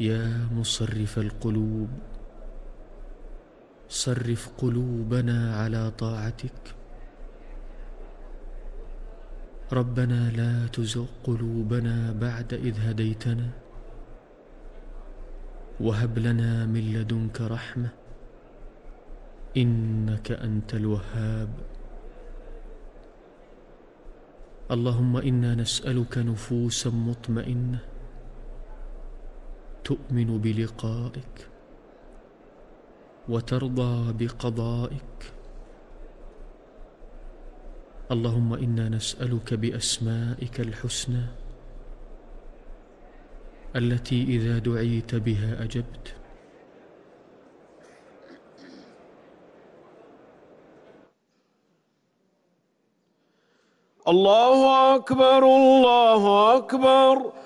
يا مصرف القلوب صرف قلوبنا على طاعتك. ربنا لا تزغ قلوبنا بعد إذ هديتنا. وهب لنا من لدنك رحمة إنك أنت الوهاب. اللهم إنا نسألك نفوسا مطمئنة تؤمن بلقائك وترضى بقضائك. اللهم إنا نسألك بأسمائك الحسنى التي إذا دعيت بها أجبت. الله أكبر الله أكبر.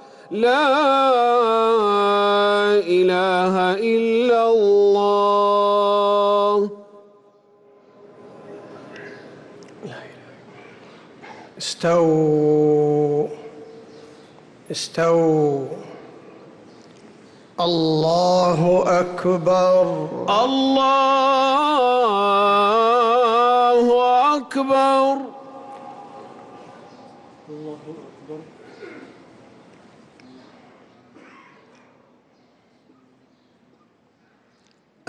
لا إله إلا الله. استووا. استووا. الله أكبر. الله أكبر.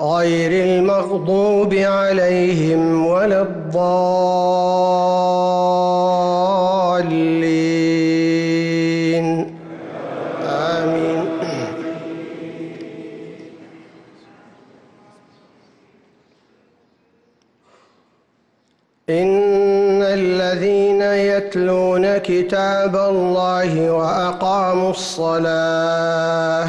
غير المغضوب عليهم ولا الضالين. آمين. إن الذين يتلون كتاب الله وأقاموا الصلاة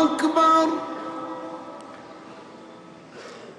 أكبر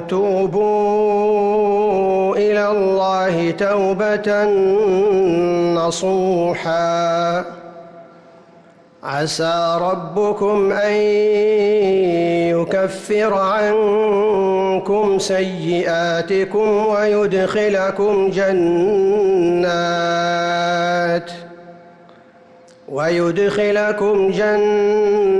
توبوا إلى الله توبة نصوحا. عسى ربكم أن يكفر عنكم سيئاتكم ويدخلكم جنات ويدخلكم جنات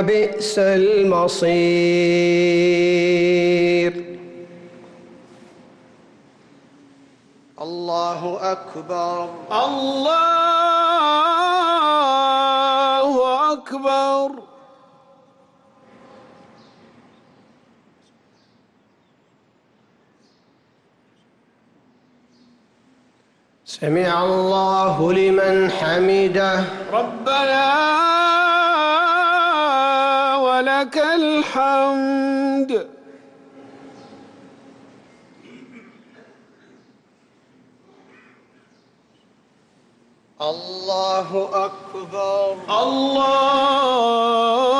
وبئس المصير. الله أكبر. الله أكبر. سمع الله لمن حمده. ربنا ولك الحمد. الله أكبر. الله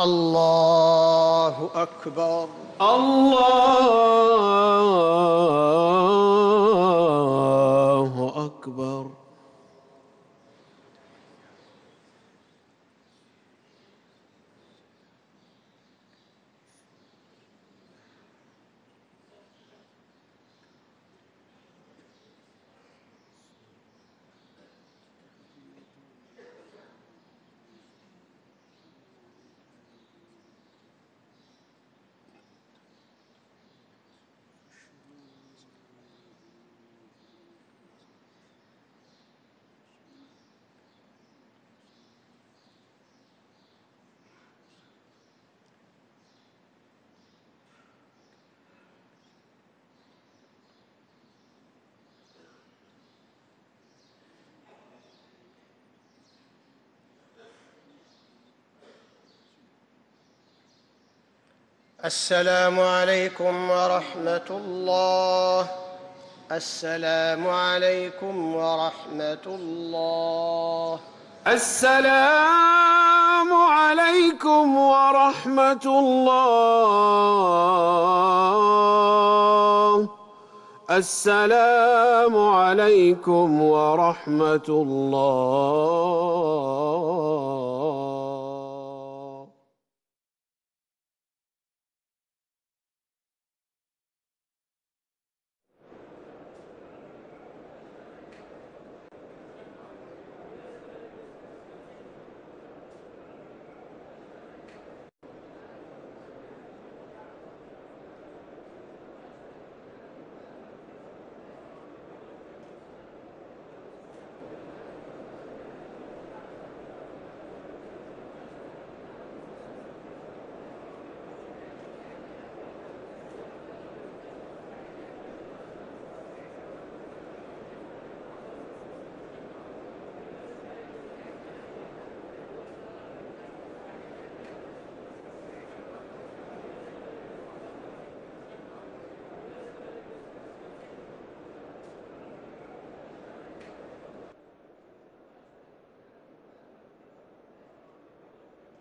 الله أكبر. الله أكبر. السلام عليكم ورحمة الله. السلام عليكم ورحمة الله. السلام عليكم ورحمة الله. السلام عليكم ورحمة الله.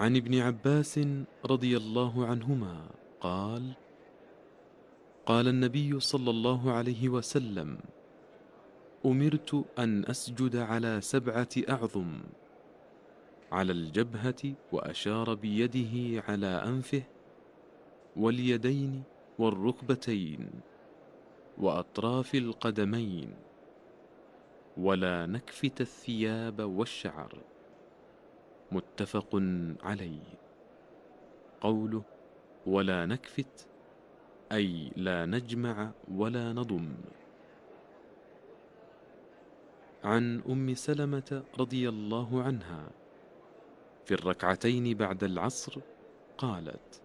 عن ابن عباس رضي الله عنهما قال قال النبي صلى الله عليه وسلم أمرت أن أسجد على سبعة أعظم على الجبهة وأشار بيده على أنفه واليدين والركبتين وأطراف القدمين ولا نكفت الثياب والشعر. متفق عليه. قوله ولا نكفت أي لا نجمع ولا نضم. عن أم سلمة رضي الله عنها في الركعتين بعد العصر قالت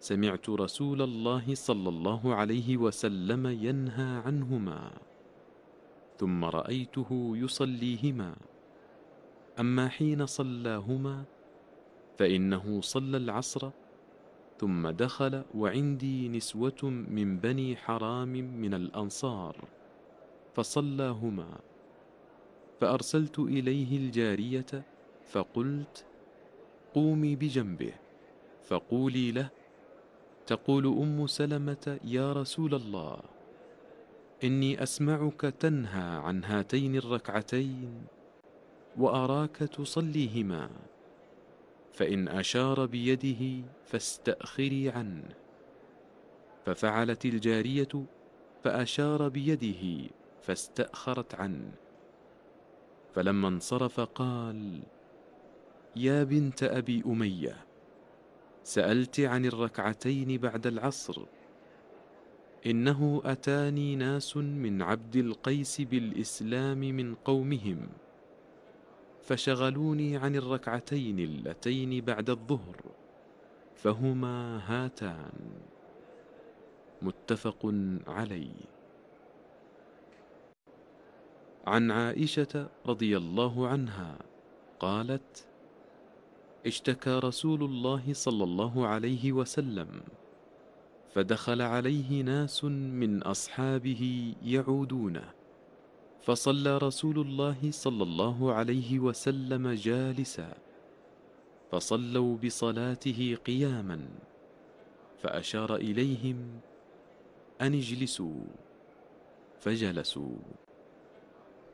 سمعت رسول الله صلى الله عليه وسلم ينهى عنهما ثم رأيته يصليهما. أما حين صلاهما فإنه صلى العصر ثم دخل وعندي نسوة من بني حرام من الأنصار فصلاهما فأرسلت إليه الجارية فقلت قومي بجنبه فقولي له تقول أم سلمة يا رسول الله إني أسمعك تنهى عن هاتين الركعتين وأراك تصليهما فإن أشار بيده فاستأخري عنه. ففعلت الجارية فأشار بيده فاستأخرت عنه. فلما انصرف قال يا بنت أبي أمية سألت عن الركعتين بعد العصر إنه أتاني ناس من عبد القيس بالإسلام من قومهم. فشغلوني عن الركعتين اللتين بعد الظهر فهما هاتان. متفق عليه. عن عائشة رضي الله عنها قالت اشتكى رسول الله صلى الله عليه وسلم فدخل عليه ناس من أصحابه يعودونه فصلى رسول الله صلى الله عليه وسلم جالسا فصلوا بصلاته قياما فأشار إليهم أن اجلسوا فجلسوا.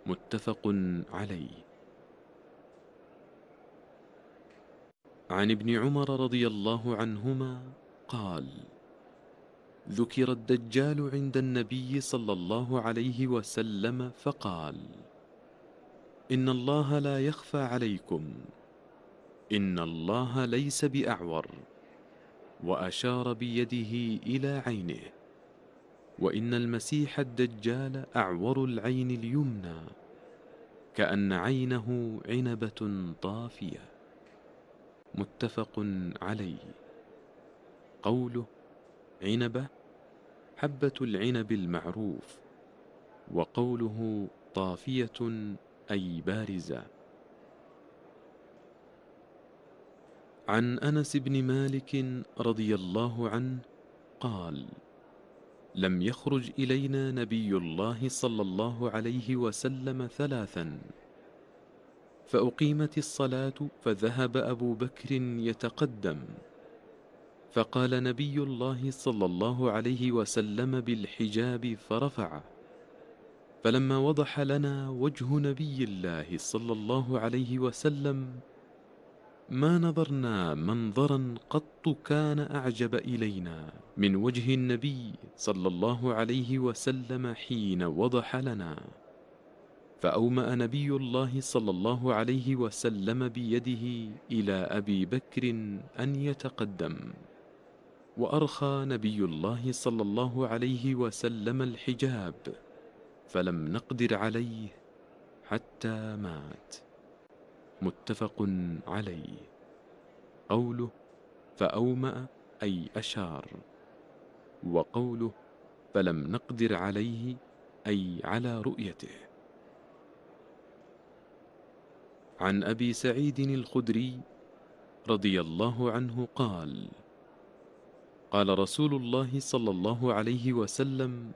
متفق عليه. عن ابن عمر رضي الله عنهما قال ذكر الدجال عند النبي صلى الله عليه وسلم فقال إن الله لا يخفى عليكم إن الله ليس بأعور وأشار بيده إلى عينه وإن المسيح الدجال أعور العين اليمنى كأن عينه عنبة طافية. متفق عليه. قوله عنبة حبة العنب المعروف وقوله طافية أي بارزة. عن أنس بن مالك رضي الله عنه قال لم يخرج إلينا نبي الله صلى الله عليه وسلم ثلاثا فأقيمت الصلاة فذهب أبو بكر يتقدم فقال نبي الله صلى الله عليه وسلم بالحجاب فرفعه فلما وضح لنا وجه نبي الله صلى الله عليه وسلم ما نظرنا منظرا قط كان أعجب إلينا. من وجه النبي صلى الله عليه وسلم حين وضح لنا. فأومأ نبي الله صلى الله عليه وسلم بيده إلى أبي بكر أن يتقدم. وأرخى نبي الله صلى الله عليه وسلم الحجاب فلم نقدر عليه حتى مات. متفق عليه. قوله فأومأ أي أشار. وقوله فلم نقدر عليه أي على رؤيته. عن أبي سعيد الخدري رضي الله عنه قال قال رسول الله صلى الله عليه وسلم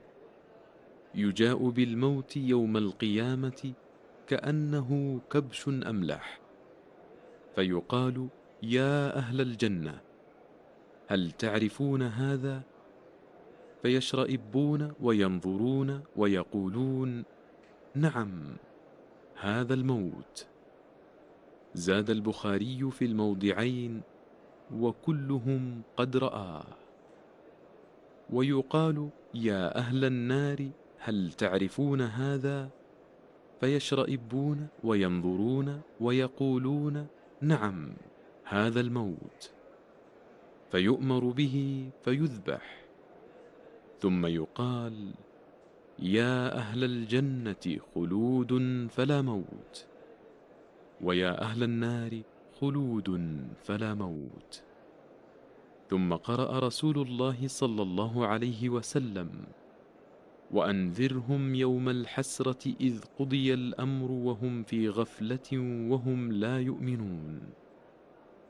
يجاء بالموت يوم القيامة كأنه كبش أملح فيقال يا أهل الجنة هل تعرفون هذا؟ فيشرئبون وينظرون ويقولون نعم هذا الموت. زاد البخاري في الموضعين وكلهم قد رآه. ويقال يا أهل النار هل تعرفون هذا؟ فيشرئبون وينظرون ويقولون نعم هذا الموت. فيؤمر به فيذبح. ثم يقال يا أهل الجنة خلود فلا موت. ويا أهل النار خلود فلا موت. ثم قرأ رسول الله صلى الله عليه وسلم وأنذرهم يوم الحسرة إذ قضي الأمر وهم في غفلة وهم لا يؤمنون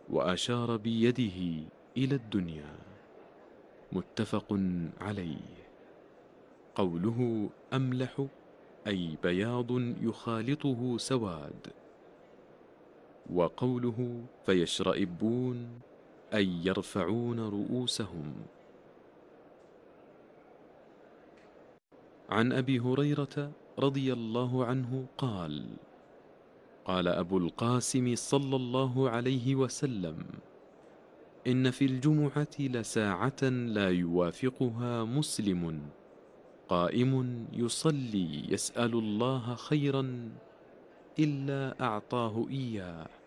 وأشار بيده إلى الدنيا. متفق عليه. قوله أملح أي بياض يخالطه سواد وقوله فيشرئبون أي يرفعون رؤوسهم. عن أبي هريرة رضي الله عنه قال قال أبو القاسم صلى الله عليه وسلم إن في الجمعة لساعة لا يوافقها مسلم قائم يصلي يسأل الله خيرا إلا أعطاه إياه.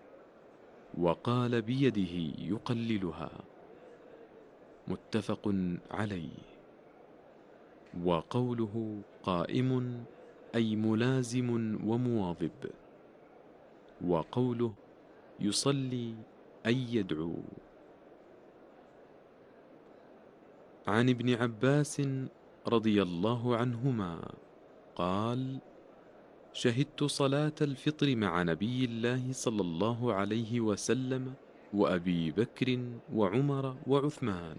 وقال بيده يقللها. متفق عليه. وقوله قائم أي ملازم ومواظب. وقوله يصلي أي يدعو. عن ابن عباس رضي الله عنهما قال شهدت صلاة الفطر مع نبي الله صلى الله عليه وسلم وأبي بكر وعمر وعثمان.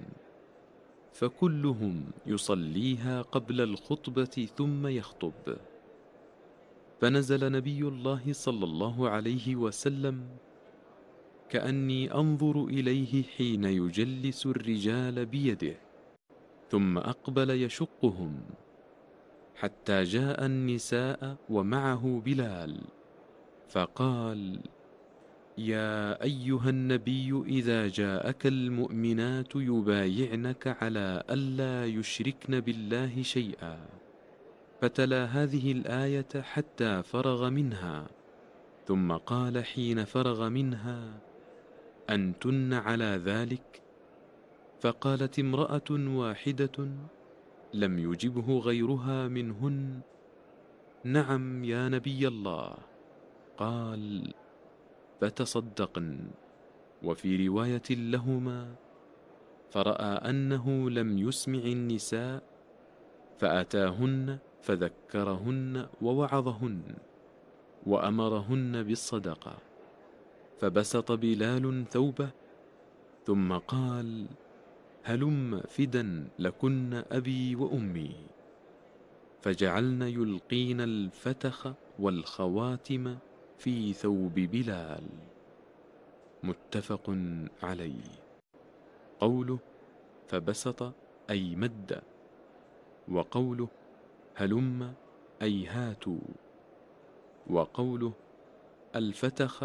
فكلهم يصليها قبل الخطبة ثم يخطب. فنزل نبي الله صلى الله عليه وسلم كأني أنظر إليه حين يجلس الرجال بيده ثم أقبل يشقهم حتى جاء النساء ومعه بلال فقال يا أيها النبي إذا جاءك المؤمنات يبايعنك على ألا يشركن بالله شيئا فتلا هذه الآية حتى فرغ منها ثم قال حين فرغ منها أنتن على ذلك؟ فقالت امرأة واحدة لم يجبه غيرها منهن. نعم يا نبي الله. قال فتصدقن. وفي رواية لهما فرأى أنه لم يسمع النساء فأتاهن فذكرهن ووعظهن وأمرهن بالصدقة. فبسط بلال ثوبه ثم قال هلم فدا لكن أبي وأمي. فجعلن يلقين الفتخ والخواتم في ثوب بلال. متفق عليه. قوله فبسط أي مد. وقوله هلم أي هاتوا. وقوله الفتخ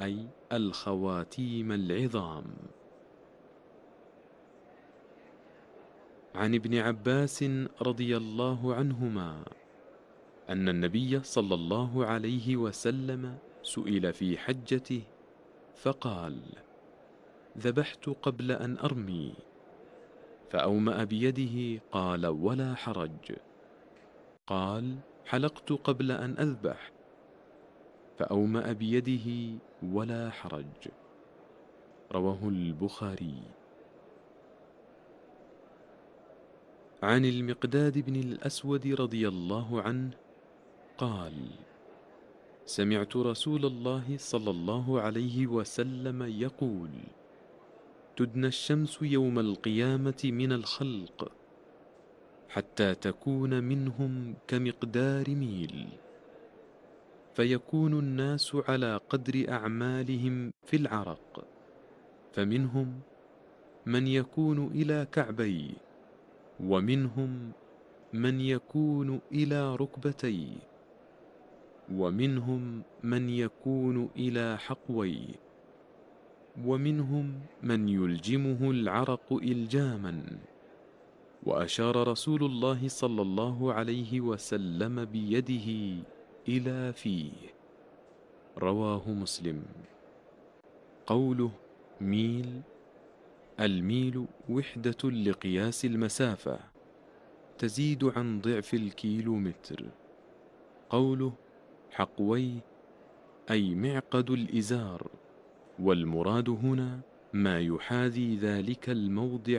أي الخواتيم العظام. عن ابن عباس رضي الله عنهما أن النبي صلى الله عليه وسلم سئل في حجته فقال ذبحت قبل أن أرمي. فأومأ بيده قال ولا حرج. قال حلقت قبل أن أذبح. فأومأ بيده ولا حرج. رواه البخاري. عن المقداد بن الأسود رضي الله عنه قال سمعت رسول الله صلى الله عليه وسلم يقول تدنى الشمس يوم القيامة من الخلق حتى تكون منهم كمقدار ميل فيكون الناس على قدر أعمالهم في العرق فمنهم من يكون إلى كعبيه. ومنهم من يكون إلى ركبتيه ومنهم من يكون إلى حقويه ومنهم من يلجمه العرق إلجاما. وأشار رسول الله صلى الله عليه وسلم بيده إلى فيه. رواه مسلم. قوله ميل الميل وحدة لقياس المسافة تزيد عن ضعف الكيلومتر. قوله حقوي أي معقد الإزار. والمراد هنا ما يحاذي ذلك الموضع